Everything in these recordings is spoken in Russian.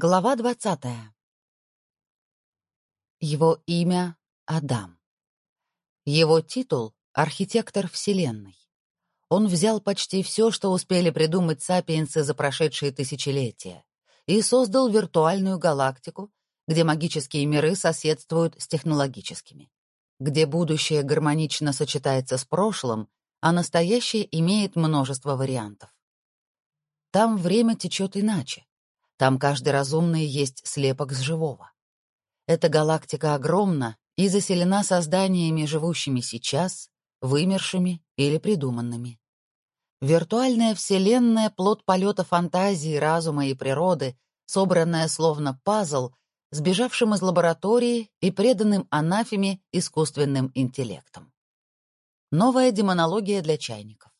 Глава двадцатая. Его имя — Адам. Его титул — архитектор Вселенной. Он взял почти все, что успели придумать сапиенсы за прошедшие тысячелетия, и создал виртуальную галактику, где магические миры соседствуют с технологическими, где будущее гармонично сочетается с прошлым, а настоящее имеет множество вариантов. Там время течет иначе там каждый разумный есть слепок с живого. Эта галактика огромна и заселена созданиями, живущими сейчас, вымершими или придуманными. Виртуальная вселенная — плод полета фантазии, разума и природы, собранная словно пазл, сбежавшим из лаборатории и преданным анафеме искусственным интеллектом. Новая демонология для чайников.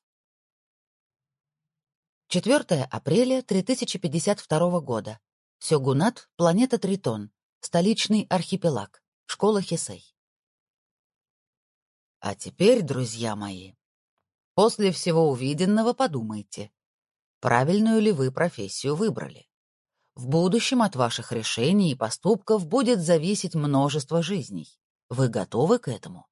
4 апреля 3052 года. Сёгунат, планета Тритон, столичный архипелаг, школа Хисей. А теперь, друзья мои, после всего увиденного подумайте, правильную ли вы профессию выбрали. В будущем от ваших решений и поступков будет зависеть множество жизней. Вы готовы к этому?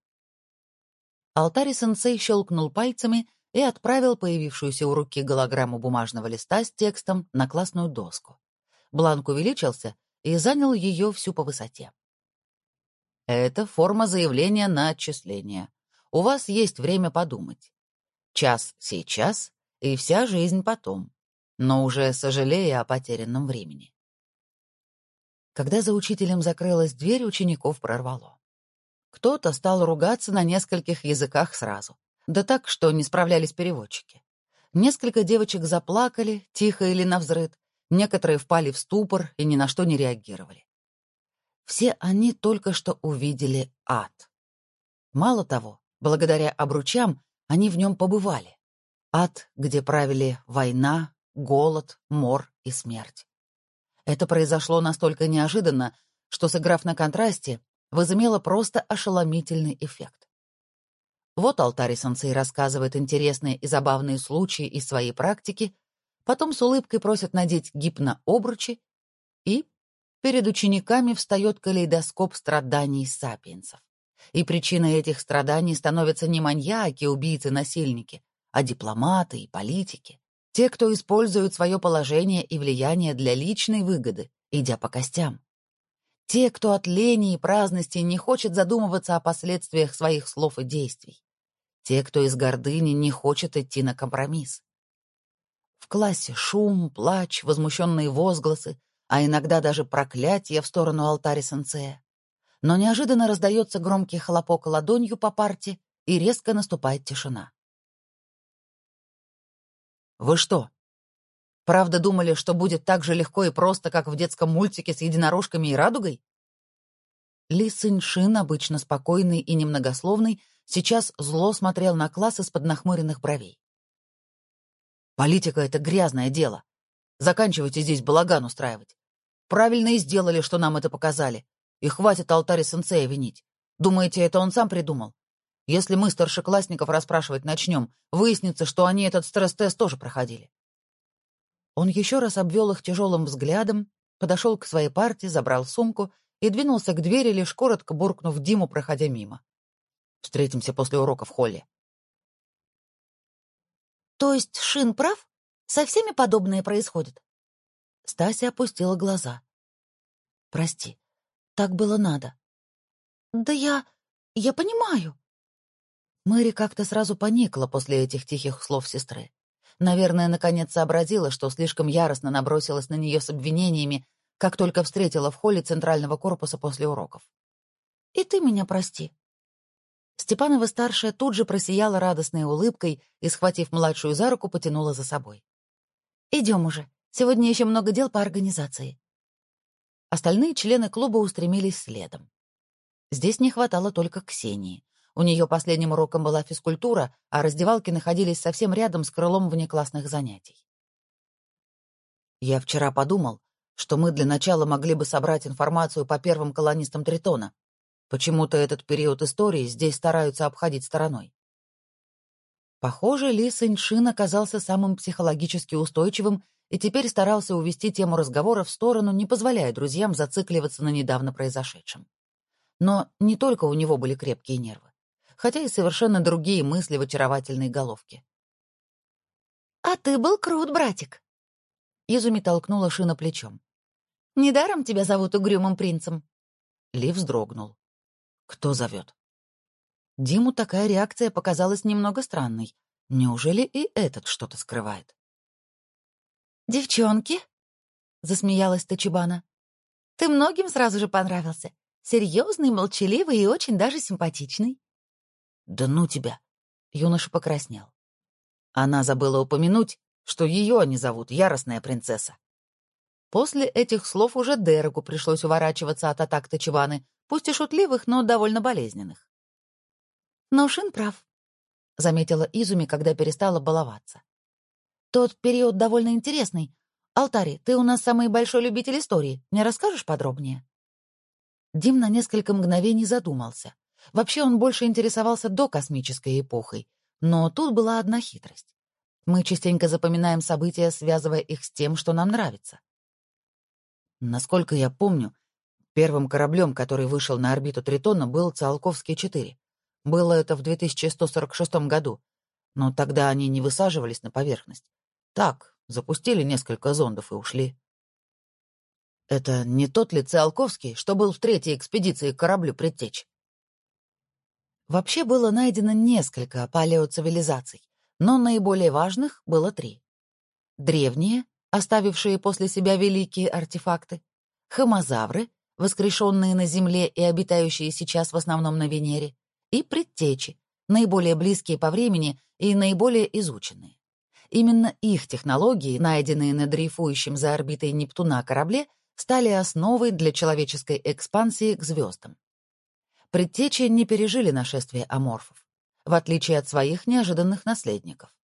Алтари-сенсей щелкнул пальцами, и отправил появившуюся у руки голограмму бумажного листа с текстом на классную доску. Бланк увеличился и занял ее всю по высоте. Это форма заявления на отчисление. У вас есть время подумать. Час сейчас и вся жизнь потом, но уже сожалея о потерянном времени. Когда за учителем закрылась дверь, учеников прорвало. Кто-то стал ругаться на нескольких языках сразу. Да так, что не справлялись переводчики. Несколько девочек заплакали, тихо или навзрыд, некоторые впали в ступор и ни на что не реагировали. Все они только что увидели ад. Мало того, благодаря обручам они в нем побывали. Ад, где правили война, голод, мор и смерть. Это произошло настолько неожиданно, что, сыграв на контрасте, возымело просто ошеломительный эффект. Вот алтарь сенсей рассказывает интересные и забавные случаи из своей практики, потом с улыбкой просит надеть гипнообручи и перед учениками встает калейдоскоп страданий сапиенсов. И причиной этих страданий становятся не маньяки, убийцы, насильники, а дипломаты и политики. Те, кто использует свое положение и влияние для личной выгоды, идя по костям. Те, кто от лени и праздности не хочет задумываться о последствиях своих слов и действий. Те, кто из гордыни не хочет идти на компромисс. В классе шум, плач, возмущенные возгласы, а иногда даже проклятие в сторону алтаря сенсея. Но неожиданно раздается громкий хлопок ладонью по парте, и резко наступает тишина. «Вы что, правда думали, что будет так же легко и просто, как в детском мультике с единорожками и радугой?» Ли Сыньшин, обычно спокойный и немногословный, сейчас зло смотрел на класс из-под нахмуренных бровей. «Политика — это грязное дело. Заканчивайте здесь балаган устраивать. Правильно и сделали, что нам это показали. И хватит алтарь сенсея винить. Думаете, это он сам придумал? Если мы старшеклассников расспрашивать начнем, выяснится, что они этот стресс-тест тоже проходили». Он еще раз обвел их тяжелым взглядом, подошел к своей партии, забрал сумку и двинулся к двери, лишь коротко буркнув Диму, проходя мимо. Встретимся после урока в холле. То есть Шин прав? Со всеми подобное происходит? Стася опустила глаза. Прости, так было надо. Да я... я понимаю. Мэри как-то сразу поникла после этих тихих слов сестры. Наверное, наконец сообразила, что слишком яростно набросилась на нее с обвинениями, как только встретила в холле центрального корпуса после уроков. «И ты меня прости. Степанова-старшая тут же просияла радостной улыбкой и, схватив младшую за руку, потянула за собой. «Идем уже. Сегодня еще много дел по организации». Остальные члены клуба устремились следом. Здесь не хватало только Ксении. У нее последним уроком была физкультура, а раздевалки находились совсем рядом с крылом внеклассных занятий. «Я вчера подумал, что мы для начала могли бы собрать информацию по первым колонистам Тритона», Почему-то этот период истории здесь стараются обходить стороной. Похоже, Ли Сэньшин оказался самым психологически устойчивым и теперь старался увести тему разговора в сторону, не позволяя друзьям зацикливаться на недавно произошедшем. Но не только у него были крепкие нервы, хотя и совершенно другие мысли в очаровательной головке. «А ты был крут, братик!» Изуми толкнула Шина плечом. «Недаром тебя зовут угрюмым принцем». Ли вздрогнул. «Кто зовет?» Диму такая реакция показалась немного странной. Неужели и этот что-то скрывает? «Девчонки?» — засмеялась Тачибана. «Ты многим сразу же понравился. Серьезный, молчаливый и очень даже симпатичный». «Да ну тебя!» — юноша покраснел. Она забыла упомянуть, что ее они зовут Яростная принцесса. После этих слов уже Дереку пришлось уворачиваться от атак Тачиваны, пусть и шутливых, но довольно болезненных. «Но Шин прав», — заметила Изуми, когда перестала баловаться. Тот период довольно интересный. Алтари, ты у нас самый большой любитель истории. Не расскажешь подробнее?» Дим на несколько мгновений задумался. Вообще он больше интересовался до космической эпохой. Но тут была одна хитрость. Мы частенько запоминаем события, связывая их с тем, что нам нравится. Насколько я помню, первым кораблем, который вышел на орбиту Тритона, был Циолковский-4. Было это в 2146 году, но тогда они не высаживались на поверхность. Так, запустили несколько зондов и ушли. Это не тот ли Циолковский, что был в третьей экспедиции к кораблю предтеч? Вообще было найдено несколько палеоцивилизаций, но наиболее важных было три. Древние, оставившие после себя великие артефакты, хомозавры, воскрешенные на Земле и обитающие сейчас в основном на Венере, и предтечи, наиболее близкие по времени и наиболее изученные. Именно их технологии, найденные на дрейфующем за орбитой Нептуна корабле, стали основой для человеческой экспансии к звездам. Предтечи не пережили нашествие аморфов, в отличие от своих неожиданных наследников.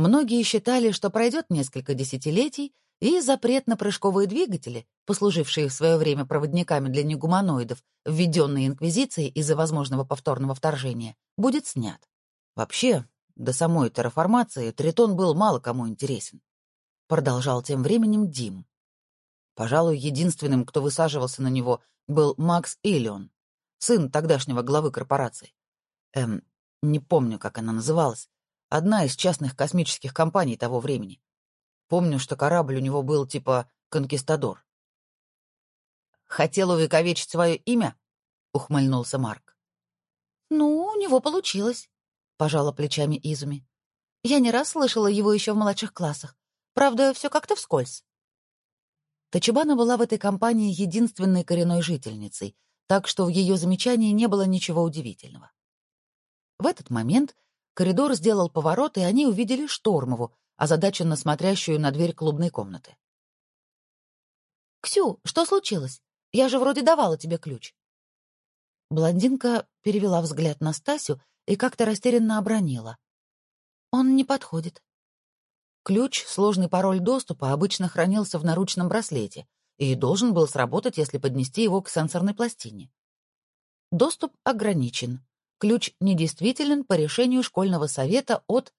Многие считали, что пройдет несколько десятилетий, и запрет на прыжковые двигатели, послужившие в свое время проводниками для негуманоидов, введенные Инквизицией из-за возможного повторного вторжения, будет снят. Вообще, до самой терраформации Тритон был мало кому интересен. Продолжал тем временем Дим. Пожалуй, единственным, кто высаживался на него, был Макс Иллион, сын тогдашнего главы корпорации. Эм, не помню, как она называлась. Одна из частных космических компаний того времени. Помню, что корабль у него был типа «Конкистадор». «Хотел увековечить свое имя?» — ухмыльнулся Марк. «Ну, у него получилось», пожала плечами Изуми. Я не раз слышала его еще в младших классах. Правда, все как-то вскользь. Тачибана была в этой компании единственной коренной жительницей, так что в ее замечании не было ничего удивительного. В этот момент коридор сделал поворот, и они увидели Штормову, озадаченно смотрящую на дверь клубной комнаты. «Ксю, что случилось? Я же вроде давала тебе ключ». Блондинка перевела взгляд на Стасю и как-то растерянно обронила. «Он не подходит». Ключ, сложный пароль доступа, обычно хранился в наручном браслете и должен был сработать, если поднести его к сенсорной пластине. Доступ ограничен. Ключ недействителен по решению школьного совета от...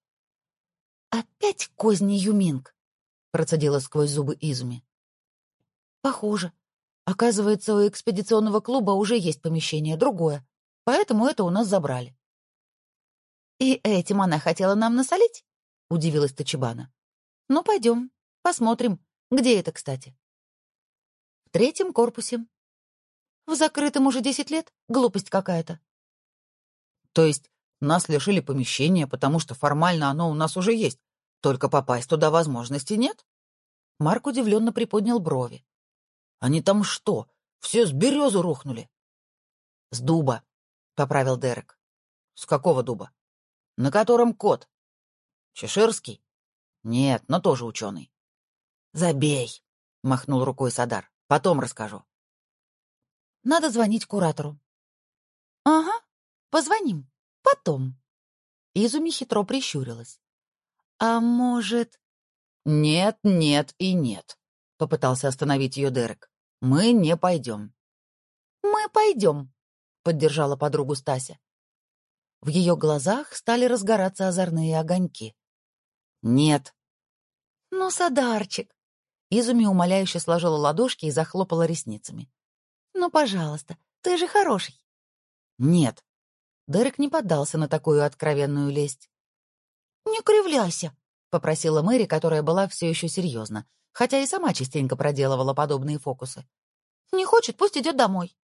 «Опять козни Юминг!» — процедила сквозь зубы Изуми. «Похоже. Оказывается, у экспедиционного клуба уже есть помещение, другое, поэтому это у нас забрали». «И этим она хотела нам насолить?» — удивилась Тачибана. «Ну, пойдем, посмотрим. Где это, кстати?» «В третьем корпусе». «В закрытом уже десять лет? Глупость какая-то». «То есть нас лишили помещения, потому что формально оно у нас уже есть, только попасть туда возможности нет?» Марк удивленно приподнял брови. «Они там что, все с березы рухнули?» «С дуба», — поправил Дерек. «С какого дуба?» На котором кот? Чеширский? Нет, но тоже ученый. Забей, махнул рукой Садар. Потом расскажу. Надо звонить куратору. Ага, позвоним. Потом. Изуми хитро прищурилась. А может... Нет, нет и нет, попытался остановить ее Дерек. Мы не пойдем. Мы пойдем, поддержала подругу Стася. В ее глазах стали разгораться озорные огоньки. «Нет». «Ну, Садарчик!» Изуми умоляюще сложила ладошки и захлопала ресницами. «Ну, пожалуйста, ты же хороший». «Нет». Дерек не поддался на такую откровенную лесть. «Не кривляйся», — попросила Мэри, которая была все еще серьезна, хотя и сама частенько проделывала подобные фокусы. «Не хочет, пусть идет домой».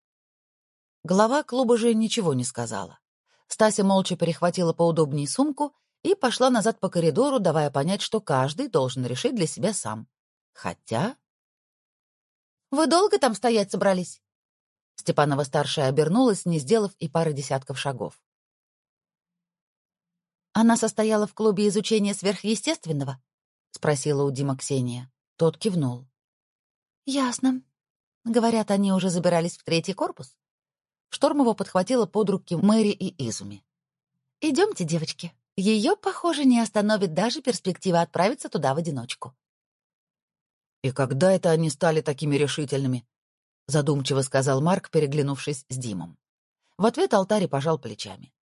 Глава клуба же ничего не сказала. Стася молча перехватила поудобнее сумку и пошла назад по коридору, давая понять, что каждый должен решить для себя сам. Хотя... «Вы долго там стоять собрались?» Степанова-старшая обернулась, не сделав и пары десятков шагов. «Она состояла в клубе изучения сверхъестественного?» — спросила у Дима Ксения. Тот кивнул. «Ясно. Говорят, они уже забирались в третий корпус?» Штормова подхватила под руки Мэри и Изуми. «Идемте, девочки. Ее, похоже, не остановит даже перспектива отправиться туда в одиночку». «И когда это они стали такими решительными?» — задумчиво сказал Марк, переглянувшись с Димом. В ответ алтарь пожал плечами.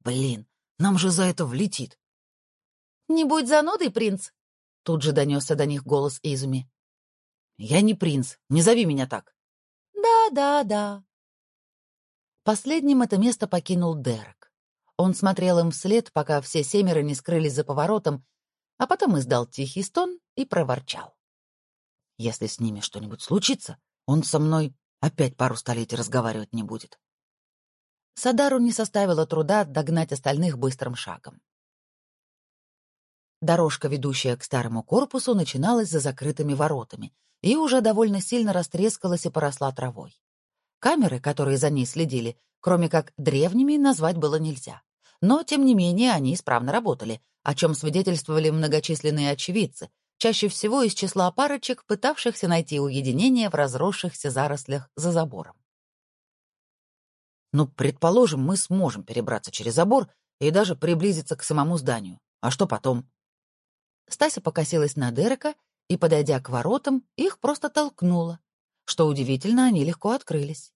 «Блин, нам же за это влетит!» «Не будь занудой, принц!» — тут же донесся до них голос Изуми. «Я не принц, не зови меня так!» «Да, да, да!» Последним это место покинул Дерек. Он смотрел им вслед, пока все семеро не скрылись за поворотом, а потом издал тихий стон и проворчал. «Если с ними что-нибудь случится, он со мной опять пару столетий разговаривать не будет. Садару не составило труда догнать остальных быстрым шагом. Дорожка, ведущая к старому корпусу, начиналась за закрытыми воротами и уже довольно сильно растрескалась и поросла травой. Камеры, которые за ней следили, кроме как древними, назвать было нельзя. Но, тем не менее, они исправно работали, о чем свидетельствовали многочисленные очевидцы, чаще всего из числа парочек, пытавшихся найти уединение в разросшихся зарослях за забором. Ну, предположим, мы сможем перебраться через забор и даже приблизиться к самому зданию. А что потом? Стася покосилась на Дерека и, подойдя к воротам, их просто толкнула. Что удивительно, они легко открылись.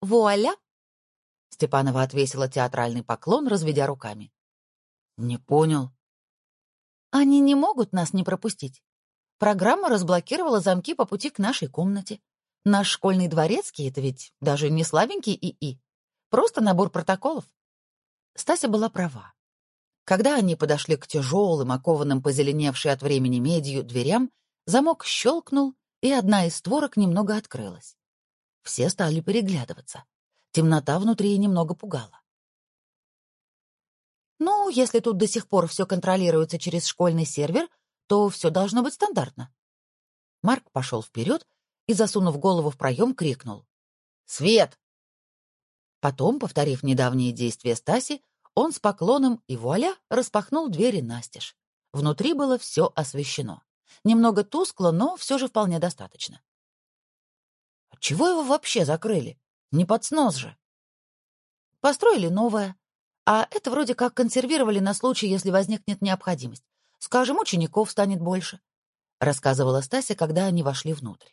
«Вуаля!» Степанова отвесила театральный поклон, разведя руками. «Не понял», они не могут нас не пропустить. Программа разблокировала замки по пути к нашей комнате. Наш школьный дворецкий — это ведь даже не слабенький ИИ. Просто набор протоколов. Стася была права. Когда они подошли к тяжелым, окованным позеленевшей от времени медью дверям, замок щелкнул, и одна из створок немного открылась. Все стали переглядываться. Темнота внутри немного пугала. Ну, если тут до сих пор все контролируется через школьный сервер, то все должно быть стандартно. Марк пошел вперед и, засунув голову в проем, крикнул. «Свет!» Потом, повторив недавние действия Стаси, он с поклоном и вуаля распахнул двери настежь. Внутри было все освещено. Немного тускло, но все же вполне достаточно. Чего его вообще закрыли? Не под снос же. Построили новое, а это вроде как консервировали на случай, если возникнет необходимость. Скажем, учеников станет больше», — рассказывала Стася, когда они вошли внутрь.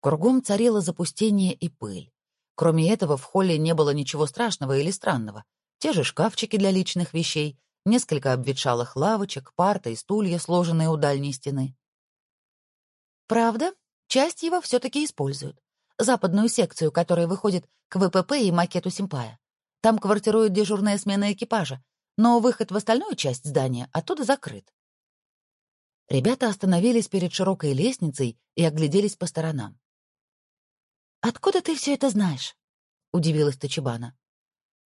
Кругом царило запустение и пыль. Кроме этого, в холле не было ничего страшного или странного. Те же шкафчики для личных вещей, несколько обветшалых лавочек, парта и стулья, сложенные у дальней стены. Правда, часть его все-таки используют. Западную секцию, которая выходит к ВПП и макету Симпая. Там квартирует дежурная смена экипажа, но выход в остальную часть здания оттуда закрыт. Ребята остановились перед широкой лестницей и огляделись по сторонам. «Откуда ты все это знаешь?» — удивилась Тачибана.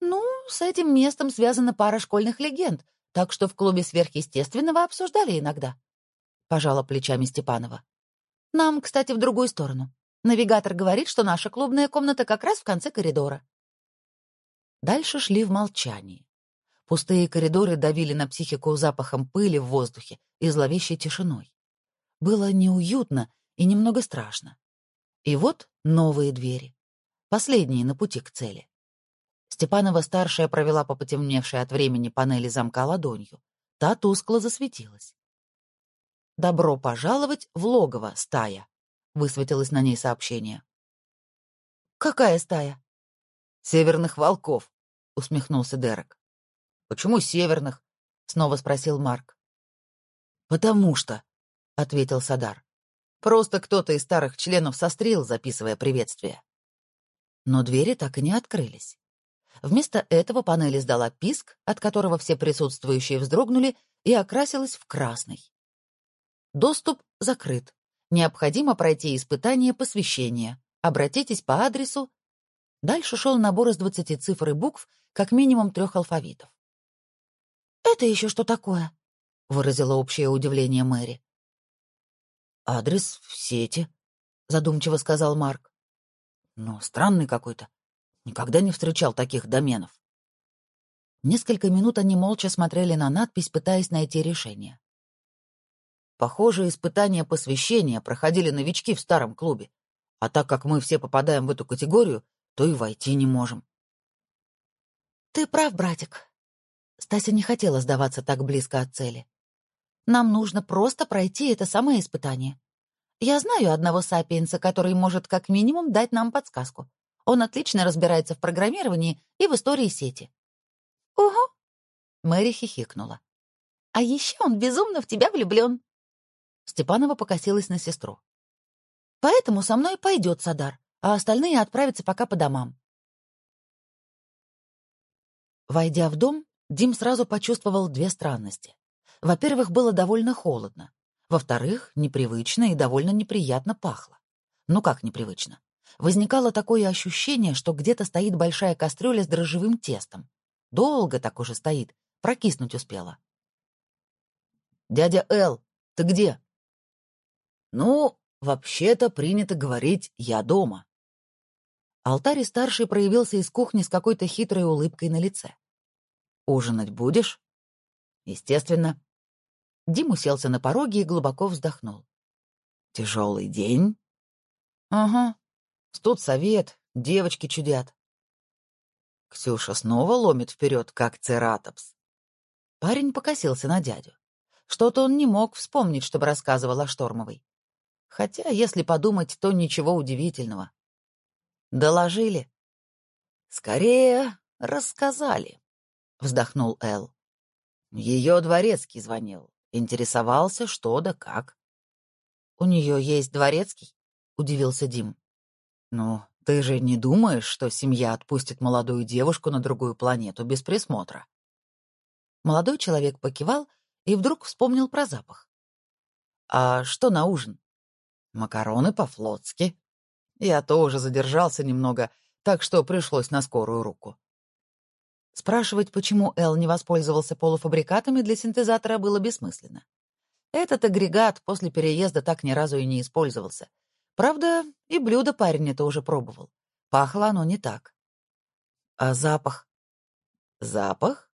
«Ну, с этим местом связана пара школьных легенд, так что в клубе сверхъестественного обсуждали иногда», — пожала плечами Степанова. «Нам, кстати, в другую сторону. Навигатор говорит, что наша клубная комната как раз в конце коридора. Дальше шли в молчании. Пустые коридоры давили на психику запахом пыли в воздухе и зловещей тишиной. Было неуютно и немного страшно. И вот новые двери. Последние на пути к цели. Степанова-старшая провела по потемневшей от времени панели замка ладонью. Та тускло засветилась. «Добро пожаловать в логово, стая», — высветилось на ней сообщение. «Какая стая?» «Северных волков», — усмехнулся Дерек. «Почему северных?» — снова спросил Марк. «Потому что», — ответил Садар. «Просто кто-то из старых членов сострил, записывая приветствие». Но двери так и не открылись. Вместо этого панель издала писк, от которого все присутствующие вздрогнули, и окрасилась в красный. Доступ закрыт. Необходимо пройти испытание посвящения. Обратитесь по адресу. Дальше шел набор из 20 цифр и букв, как минимум трех алфавитов. «Это еще что такое?» — выразила общее удивление Мэри. «Адрес в сети», — задумчиво сказал Марк. «Но странный какой-то. Никогда не встречал таких доменов. Несколько минут они молча смотрели на надпись, пытаясь найти решение. Похоже, испытания посвящения проходили новички в старом клубе. А так как мы все попадаем в эту категорию, то и войти не можем. Ты прав, братик. Стася не хотела сдаваться так близко от цели. Нам нужно просто пройти это самое испытание. Я знаю одного сапиенса, который может как минимум дать нам подсказку. Он отлично разбирается в программировании и в истории сети. «Угу», — Мэри хихикнула. «А еще он безумно в тебя влюблен». Степанова покосилась на сестру. «Поэтому со мной пойдет Садар, а остальные отправятся пока по домам». Войдя в дом, Дим сразу почувствовал две странности. Во-первых, было довольно холодно. Во-вторых, непривычно и довольно неприятно пахло. Ну как непривычно? возникало такое ощущение, что где-то стоит большая кастрюля с дрожжевым тестом. Долго так уже стоит, прокиснуть успела. «Дядя Эл, ты где?» «Ну, вообще-то принято говорить «я дома». Алтарь старший проявился из кухни с какой-то хитрой улыбкой на лице. «Ужинать будешь?» «Естественно». Дим уселся на пороге и глубоко вздохнул. «Тяжелый день?» «Ага. Студсовет, девочки чудят. Ксюша снова ломит вперед, как цератопс. Парень покосился на дядю. Что-то он не мог вспомнить, чтобы рассказывал о Штормовой. Хотя, если подумать, то ничего удивительного. Доложили. Скорее, рассказали, вздохнул Эл. Ее дворецкий звонил, интересовался, что да как. У нее есть дворецкий? Удивился Дим. «Ну, ты же не думаешь, что семья отпустит молодую девушку на другую планету без присмотра?» Молодой человек покивал и вдруг вспомнил про запах. «А что на ужин?» «Макароны по-флотски». Я тоже задержался немного, так что пришлось на скорую руку. Спрашивать, почему Эл не воспользовался полуфабрикатами для синтезатора, было бессмысленно. Этот агрегат после переезда так ни разу и не использовался, Правда, и блюдо парень это уже пробовал. Пахло оно не так. А запах? Запах?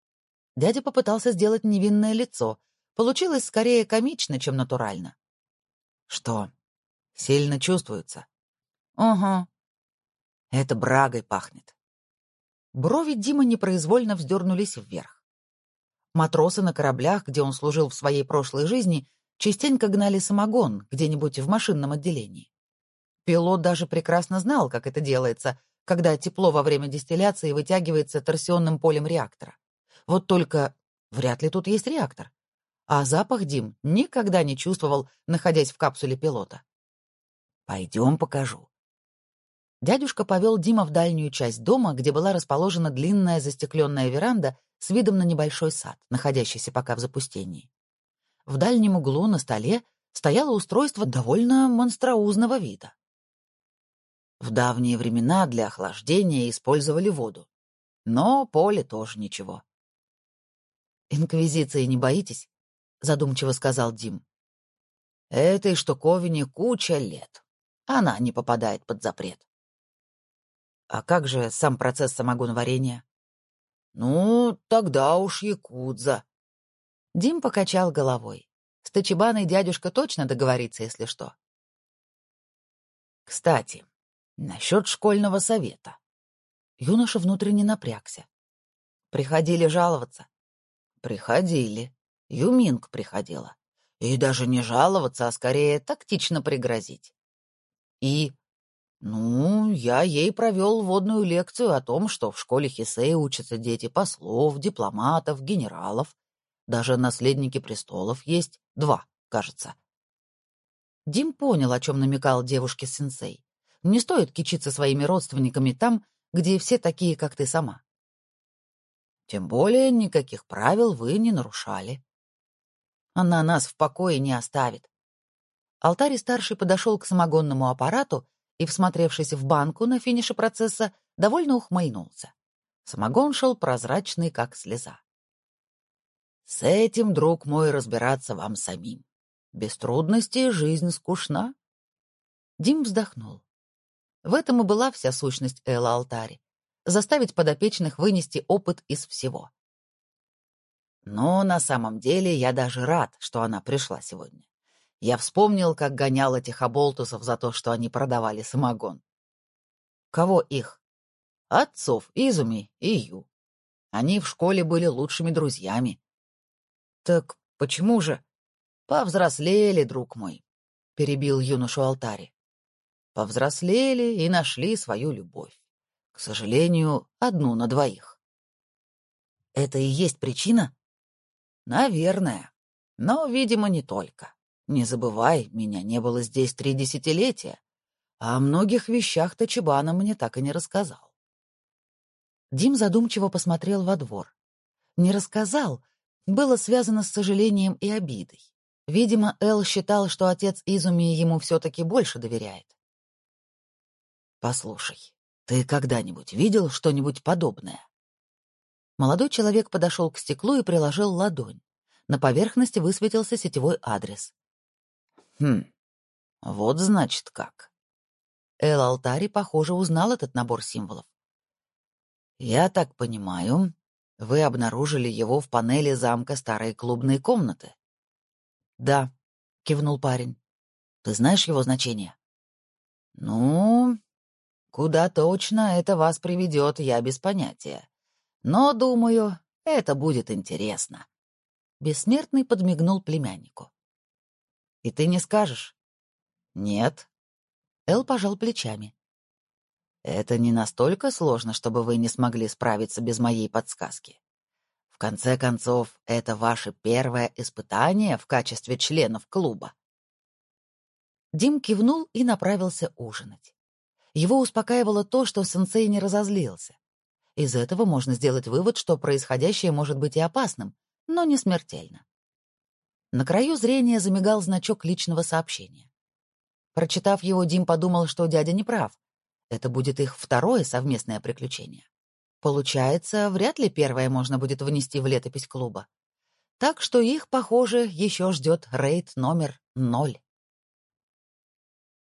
Дядя попытался сделать невинное лицо. Получилось скорее комично, чем натурально. Что? Сильно чувствуется? Ага. Это брагой пахнет. Брови Дима непроизвольно вздернулись вверх. Матросы на кораблях, где он служил в своей прошлой жизни, частенько гнали самогон где-нибудь в машинном отделении. Пилот даже прекрасно знал, как это делается, когда тепло во время дистилляции вытягивается торсионным полем реактора. Вот только вряд ли тут есть реактор. А запах Дим никогда не чувствовал, находясь в капсуле пилота. «Пойдем покажу». Дядюшка повел Дима в дальнюю часть дома, где была расположена длинная застекленная веранда с видом на небольшой сад, находящийся пока в запустении. В дальнем углу на столе стояло устройство довольно монстроузного вида. В давние времена для охлаждения использовали воду. Но поле тоже ничего. «Инквизиции не боитесь?» — задумчиво сказал Дим. «Этой штуковине куча лет. Она не попадает под запрет». «А как же сам процесс самогоноварения?» «Ну, тогда уж якудза». Дим покачал головой. С Тачибаной дядюшка точно договорится, если что. «Кстати, Насчет школьного совета. Юноша внутренне напрягся. Приходили жаловаться. Приходили. Юминг приходила. И даже не жаловаться, а скорее тактично пригрозить. И, ну, я ей провел вводную лекцию о том, что в школе Хисея учатся дети послов, дипломатов, генералов. Даже наследники престолов есть два. кажется. Дим понял, о чем намекал девушке-сенсей. Не стоит кичиться своими родственниками там, где все такие, как ты сама. Тем более никаких правил вы не нарушали. Она нас в покое не оставит. Алтарь-старший подошел к самогонному аппарату и, всмотревшись в банку на финише процесса, довольно ухмыльнулся. Самогон шел прозрачный, как слеза. «С этим, друг мой, разбираться вам самим. Без трудностей жизнь скучна». Дим вздохнул. В этом и была вся сущность Элла Алтари — заставить подопечных вынести опыт из всего. Но на самом деле я даже рад, что она пришла сегодня. Я вспомнил, как гонял этих оболтусов за то, что они продавали самогон. Кого их? Отцов, Изуми и Ю. Они в школе были лучшими друзьями. Так почему же? Повзрослели, друг мой, — перебил юношу Алтари. Повзрослели и нашли свою любовь. К сожалению, одну на двоих. Это и есть причина? Наверное. Но, видимо, не только. Не забывай, меня не было здесь три десятилетия, а о многих вещах Тачибана мне так и не рассказал. Дим задумчиво посмотрел во двор. Не рассказал, было связано с сожалением и обидой. Видимо, Эл считал, что отец Изуми ему все-таки больше доверяет. «Послушай, ты когда-нибудь видел что-нибудь подобное?» Молодой человек подошел к стеклу и приложил ладонь. На поверхности высветился сетевой адрес. Хм, вот значит как. Эл Алтари, похоже, узнал этот набор символов. Я так понимаю, вы обнаружили его в панели замка старой клубной комнаты. Да, кивнул парень. Ты знаешь его значение? Ну, куда точно это вас приведет, я без понятия. Но, думаю, это будет интересно. Бессмертный подмигнул племяннику. И ты не скажешь? Нет. Эл пожал плечами. Это не настолько сложно, чтобы вы не смогли справиться без моей подсказки. В конце концов, это ваше первое испытание в качестве членов клуба. Дим кивнул и направился ужинать. Его успокаивало то, что сенсей не разозлился. Из этого можно сделать вывод, что происходящее может быть и опасным, но не смертельно. На краю зрения замигал значок личного сообщения. Прочитав его, Дим подумал, что дядя не прав. Это будет их второе совместное приключение. Получается, вряд ли первое можно будет внести в летопись клуба. Так что их, похоже, еще ждет рейд номер ноль.